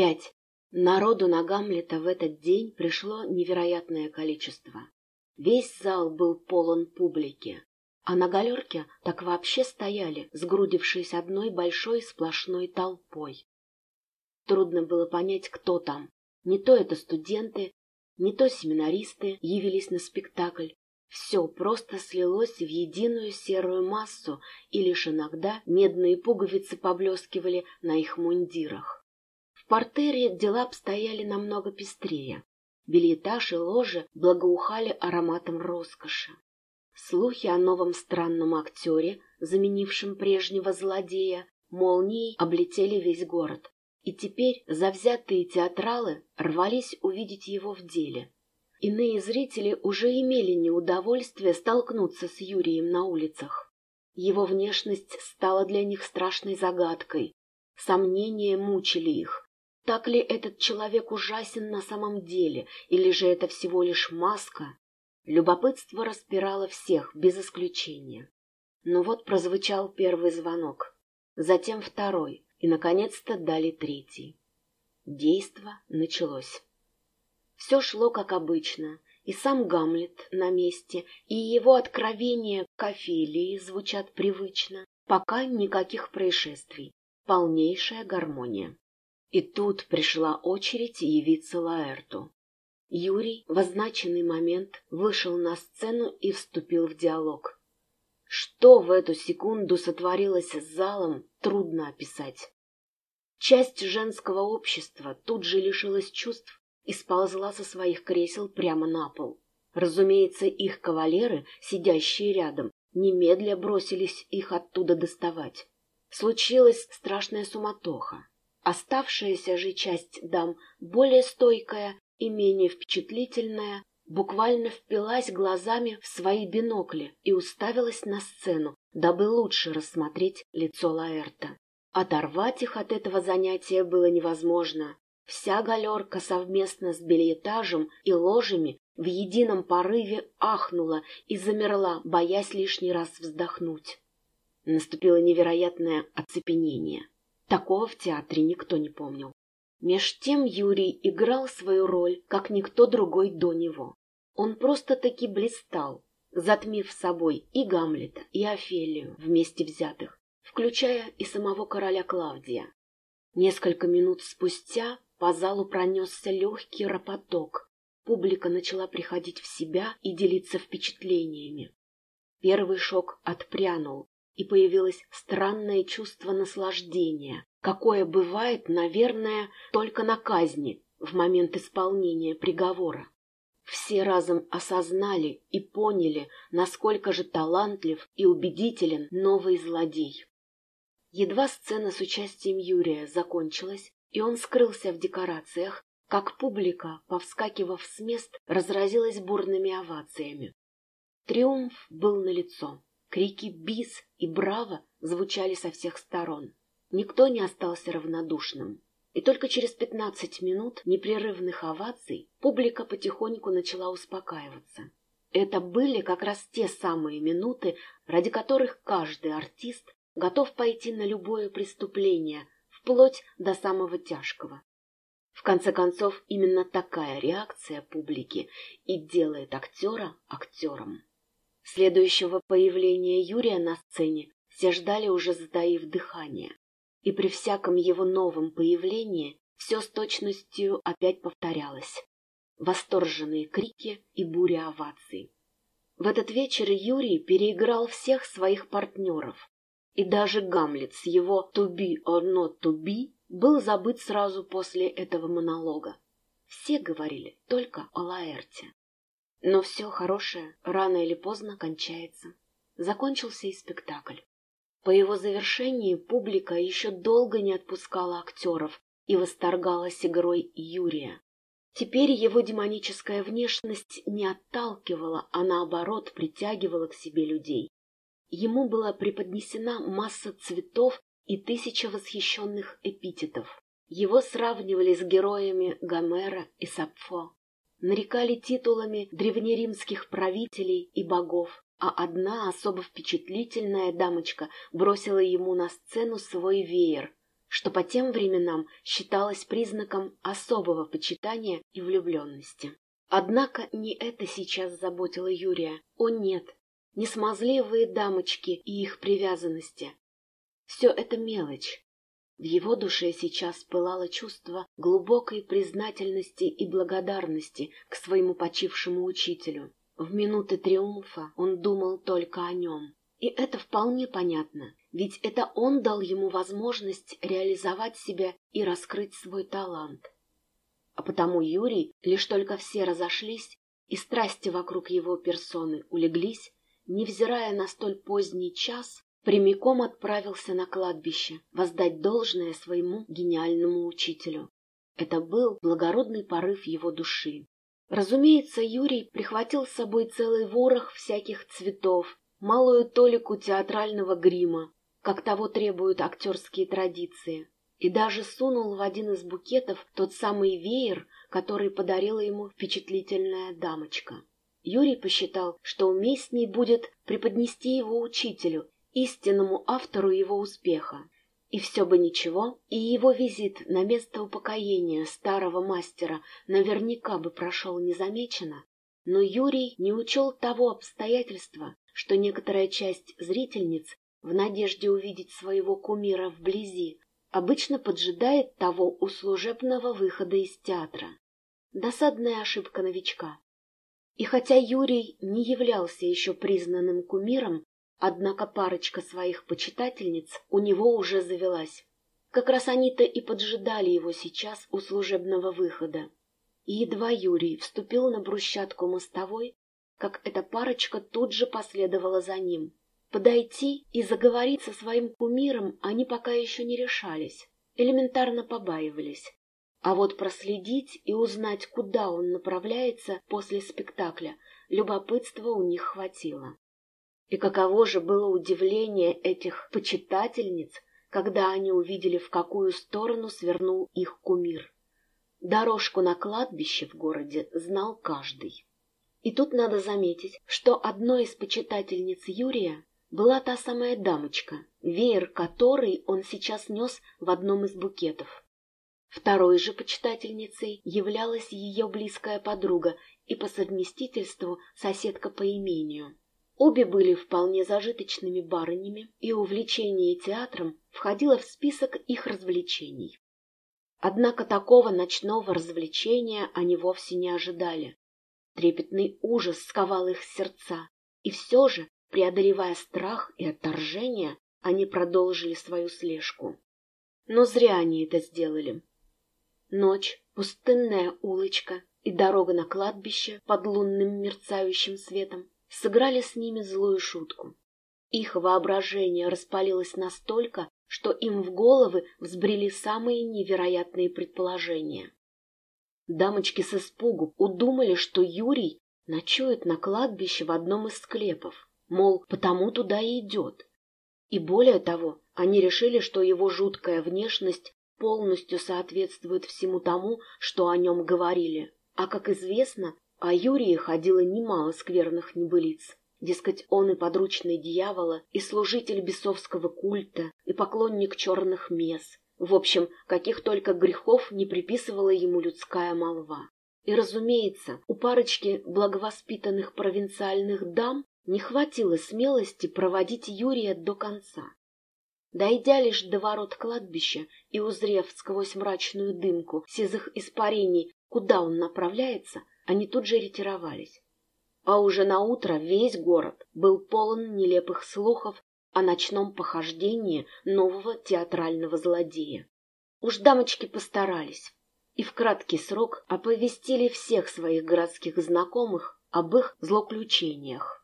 Пять. Народу на Гамлета в этот день пришло невероятное количество. Весь зал был полон публики, а на галерке так вообще стояли, сгрудившись одной большой сплошной толпой. Трудно было понять, кто там. Не то это студенты, не то семинаристы явились на спектакль. Все просто слилось в единую серую массу, и лишь иногда медные пуговицы поблескивали на их мундирах портере дела обстояли намного пестрее. Бельетаж и ложи благоухали ароматом роскоши. Слухи о новом странном актере, заменившем прежнего злодея, молнией облетели весь город. И теперь завзятые театралы рвались увидеть его в деле. Иные зрители уже имели неудовольствие столкнуться с Юрием на улицах. Его внешность стала для них страшной загадкой. Сомнения мучили их, так ли этот человек ужасен на самом деле, или же это всего лишь маска? Любопытство распирало всех, без исключения. Но вот прозвучал первый звонок, затем второй, и, наконец-то, дали третий. Действо началось. Все шло как обычно, и сам Гамлет на месте, и его откровения к Офелии звучат привычно, пока никаких происшествий, полнейшая гармония. И тут пришла очередь явиться Лаэрту. Юрий в означенный момент вышел на сцену и вступил в диалог. Что в эту секунду сотворилось с залом, трудно описать. Часть женского общества тут же лишилась чувств и сползла со своих кресел прямо на пол. Разумеется, их кавалеры, сидящие рядом, немедля бросились их оттуда доставать. Случилась страшная суматоха. Оставшаяся же часть дам, более стойкая и менее впечатлительная, буквально впилась глазами в свои бинокли и уставилась на сцену, дабы лучше рассмотреть лицо Лаэрта. Оторвать их от этого занятия было невозможно. Вся галерка совместно с бельетажем и ложами в едином порыве ахнула и замерла, боясь лишний раз вздохнуть. Наступило невероятное оцепенение. Такого в театре никто не помнил. Меж тем Юрий играл свою роль, как никто другой до него. Он просто-таки блистал, затмив собой и Гамлета, и Офелию вместе взятых, включая и самого короля Клавдия. Несколько минут спустя по залу пронесся легкий ропоток. Публика начала приходить в себя и делиться впечатлениями. Первый шок отпрянул, и появилось странное чувство наслаждения, какое бывает, наверное, только на казни в момент исполнения приговора. Все разом осознали и поняли, насколько же талантлив и убедителен новый злодей. Едва сцена с участием Юрия закончилась, и он скрылся в декорациях, как публика, повскакивав с мест, разразилась бурными овациями. Триумф был налицо. Крики «Бис!» и «Браво!» звучали со всех сторон. Никто не остался равнодушным. И только через пятнадцать минут непрерывных оваций публика потихоньку начала успокаиваться. Это были как раз те самые минуты, ради которых каждый артист готов пойти на любое преступление, вплоть до самого тяжкого. В конце концов, именно такая реакция публики и делает актера актером. Следующего появления Юрия на сцене все ждали уже затаив дыхание. И при всяком его новом появлении все с точностью опять повторялось. Восторженные крики и буря оваций. В этот вечер Юрий переиграл всех своих партнеров. И даже Гамлет с его «to be or not to be» был забыт сразу после этого монолога. Все говорили только о Лаэрте. Но все хорошее рано или поздно кончается. Закончился и спектакль. По его завершении публика еще долго не отпускала актеров и восторгалась игрой Юрия. Теперь его демоническая внешность не отталкивала, а наоборот притягивала к себе людей. Ему была преподнесена масса цветов и тысяча восхищенных эпитетов. Его сравнивали с героями Гомера и Сапфо нарекали титулами древнеримских правителей и богов, а одна особо впечатлительная дамочка бросила ему на сцену свой веер, что по тем временам считалось признаком особого почитания и влюбленности. Однако не это сейчас заботило Юрия. О нет, не смазливые дамочки и их привязанности. Все это мелочь. В его душе сейчас пылало чувство глубокой признательности и благодарности к своему почившему учителю. В минуты триумфа он думал только о нем. И это вполне понятно, ведь это он дал ему возможность реализовать себя и раскрыть свой талант. А потому Юрий, лишь только все разошлись, и страсти вокруг его персоны улеглись, невзирая на столь поздний час, прямиком отправился на кладбище воздать должное своему гениальному учителю. Это был благородный порыв его души. Разумеется, Юрий прихватил с собой целый ворох всяких цветов, малую толику театрального грима, как того требуют актерские традиции, и даже сунул в один из букетов тот самый веер, который подарила ему впечатлительная дамочка. Юрий посчитал, что уместней будет преподнести его учителю, истинному автору его успеха. И все бы ничего, и его визит на место упокоения старого мастера наверняка бы прошел незамеченно, но Юрий не учел того обстоятельства, что некоторая часть зрительниц в надежде увидеть своего кумира вблизи обычно поджидает того у служебного выхода из театра. Досадная ошибка новичка. И хотя Юрий не являлся еще признанным кумиром, однако парочка своих почитательниц у него уже завелась. Как раз они-то и поджидали его сейчас у служебного выхода. И едва Юрий вступил на брусчатку мостовой, как эта парочка тут же последовала за ним. Подойти и заговорить со своим кумиром они пока еще не решались, элементарно побаивались. А вот проследить и узнать, куда он направляется после спектакля, любопытства у них хватило. И каково же было удивление этих почитательниц, когда они увидели, в какую сторону свернул их кумир. Дорожку на кладбище в городе знал каждый. И тут надо заметить, что одной из почитательниц Юрия была та самая дамочка, веер которой он сейчас нес в одном из букетов. Второй же почитательницей являлась ее близкая подруга и по совместительству соседка по имению. Обе были вполне зажиточными барынями, и увлечение театром входило в список их развлечений. Однако такого ночного развлечения они вовсе не ожидали. Трепетный ужас сковал их сердца, и все же, преодолевая страх и отторжение, они продолжили свою слежку. Но зря они это сделали. Ночь, пустынная улочка и дорога на кладбище под лунным мерцающим светом сыграли с ними злую шутку. Их воображение распалилось настолько, что им в головы взбрели самые невероятные предположения. Дамочки с испугу удумали, что Юрий ночует на кладбище в одном из склепов, мол, потому туда и идет. И более того, они решили, что его жуткая внешность полностью соответствует всему тому, что о нем говорили. А, как известно, о Юрии ходило немало скверных небылиц. Дескать, он и подручный дьявола, и служитель бесовского культа, и поклонник черных мес, в общем, каких только грехов не приписывала ему людская молва. И, разумеется, у парочки благовоспитанных провинциальных дам не хватило смелости проводить Юрия до конца. Дойдя лишь до ворот кладбища и узрев сквозь мрачную дымку сизых испарений, куда он направляется, они тут же ретировались. А уже на утро весь город был полон нелепых слухов о ночном похождении нового театрального злодея. Уж дамочки постарались и в краткий срок оповестили всех своих городских знакомых об их злоключениях.